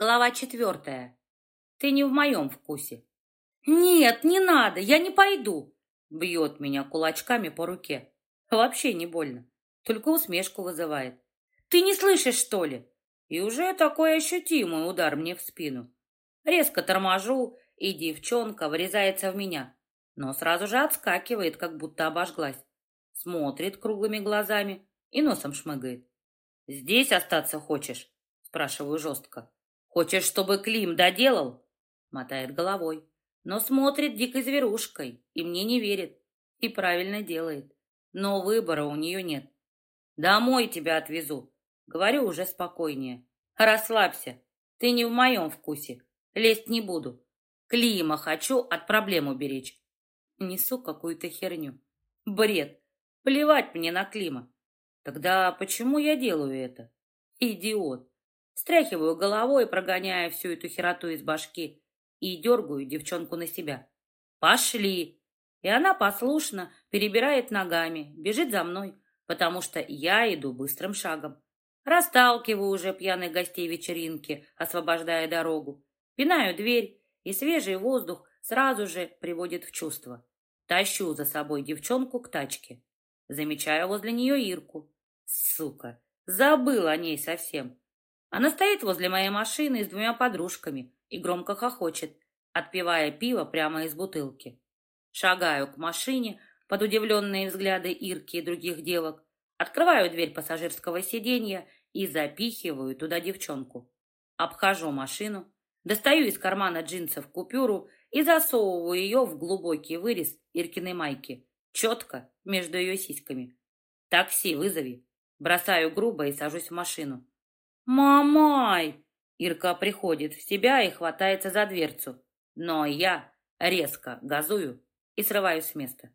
Глава четвертая. Ты не в моем вкусе. Нет, не надо, я не пойду. Бьет меня кулачками по руке. Вообще не больно, только усмешку вызывает. Ты не слышишь, что ли? И уже такой ощутимый удар мне в спину. Резко торможу, и девчонка врезается в меня, но сразу же отскакивает, как будто обожглась. Смотрит круглыми глазами и носом шмыгает. «Здесь остаться хочешь?» Спрашиваю жестко. Хочешь, чтобы Клим доделал?» Мотает головой, но смотрит дикой зверушкой и мне не верит. И правильно делает. Но выбора у нее нет. «Домой тебя отвезу», — говорю уже спокойнее. «Расслабься, ты не в моем вкусе. Лезть не буду. Клима хочу от проблем уберечь». Несу какую-то херню. Бред. Плевать мне на Клима. Тогда почему я делаю это? Идиот. Стряхиваю головой, прогоняя всю эту хероту из башки, и дергаю девчонку на себя. «Пошли!» И она послушно перебирает ногами, бежит за мной, потому что я иду быстрым шагом. Расталкиваю уже пьяных гостей вечеринки, освобождая дорогу. Пинаю дверь, и свежий воздух сразу же приводит в чувство. Тащу за собой девчонку к тачке. Замечаю возле нее Ирку. Сука, забыл о ней совсем. Она стоит возле моей машины с двумя подружками и громко хохочет, отпивая пиво прямо из бутылки. Шагаю к машине под удивленные взгляды Ирки и других девок, открываю дверь пассажирского сиденья и запихиваю туда девчонку. Обхожу машину, достаю из кармана джинсов купюру и засовываю ее в глубокий вырез Иркиной майки, четко между ее сиськами. «Такси вызови!» Бросаю грубо и сажусь в машину. «Мамай!» Ирка приходит в себя и хватается за дверцу. Но я резко газую и срываюсь с места.